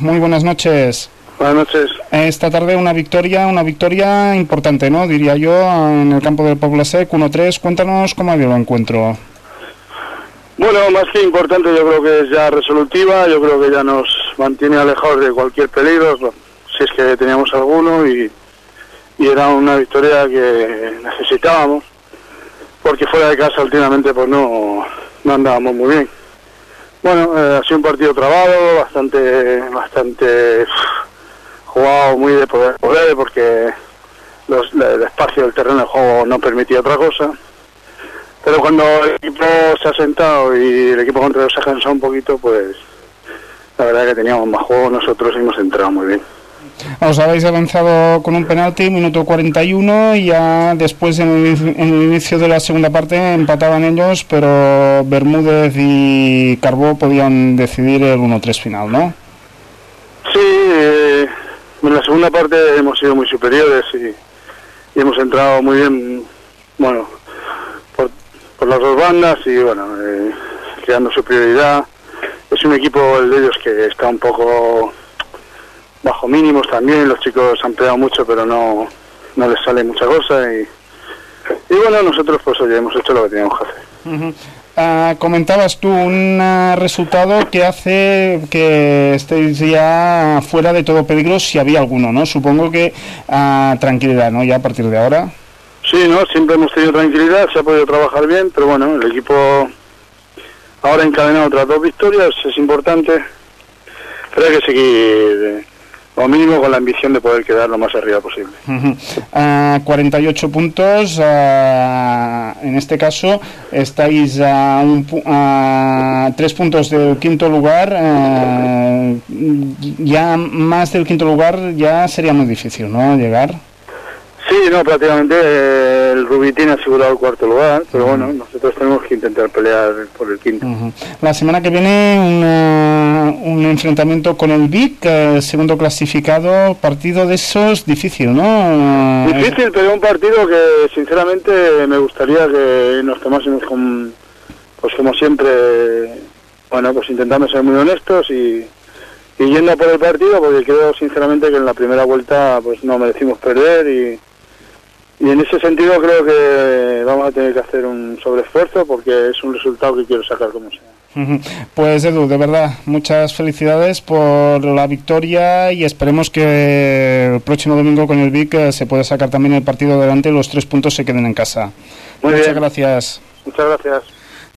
Muy buenas noches. Buenas noches. Esta tarde una victoria, una victoria importante, ¿no? Diría yo, en el campo del Puebla Sec, 1-3. Cuéntanos cómo ha ido el encuentro. Bueno, más que importante, yo creo que es ya resolutiva, yo creo que ya nos mantiene alejados de cualquier peligro, si es que teníamos alguno, y, era una victoria que necesitábamos, porque fuera de casa últimamente pues no, no andábamos muy bien. Bueno, eh, ha sido un partido trabado, bastante, bastante jugado muy de poder, porque los, el espacio del terreno de juego no permitía otra cosa. Pero cuando el equipo se ha sentado y el equipo contrario se ha cansado un poquito, pues la verdad que teníamos más juego nosotros y hemos entrado muy bien. Os habéis avanzado con un penalti, minuto 41, y ya después en el, inicio de la segunda parte empataban ellos, pero Bermúdez y Carbó podían decidir el 1-3 final, ¿no? Sí, eh, en la segunda parte hemos sido muy superiores y, hemos entrado muy bien, bueno, por, las dos bandas y bueno, eh, creando superioridad. Es un equipo el de ellos que está un poco bajo mínimos también, los chicos han pegado mucho pero no, no les sale mucha cosa y, y bueno, nosotros pues oye, hemos hecho lo que teníamos que hacer. Ah, comentabas tú un ah, resultado que hace que estéis ya fuera de todo peligro si había alguno, ¿no? Supongo que uh, tranquilidad, ¿no? Ya a partir de ahora. Sí, ¿no? Siempre hemos tenido tranquilidad, se ha podido trabajar bien, pero bueno, el equipo ahora encadenado otras dos victorias, es importante, pero hay que seguir o mínimo con la ambición de poder quedar lo más arriba posible. 48 puntos, en este caso estáis a, a, tres puntos del quinto lugar, ya más del quinto lugar ya sería muy difícil, ¿no? Llegar. Sí, no, prácticamente eh, el Rubí tiene asegurado el cuarto lugar, pero bueno, nosotros tenemos que intentar pelear por el quinto. La semana que viene un enfrentamiento con el Vic, segundo clasificado, partido de esos difícil, ¿no? Difícil, pero un partido que sinceramente me gustaría que nos tomásemos con, pues como siempre, bueno, pues intentando ser muy honestos y, y yendo por el partido, porque creo sinceramente que en la primera vuelta pues no merecimos perder y y en ese sentido creo que vamos a tener que hacer un sobreesfuerzo porque es un resultado que quiero sacar como sea. Pues Edu, de verdad, muchas felicidades por la victoria y esperemos que el próximo domingo con el Vic eh, se pueda sacar también el partido adelante y los tres puntos se queden en casa. Muy muchas gracias. Muchas gracias.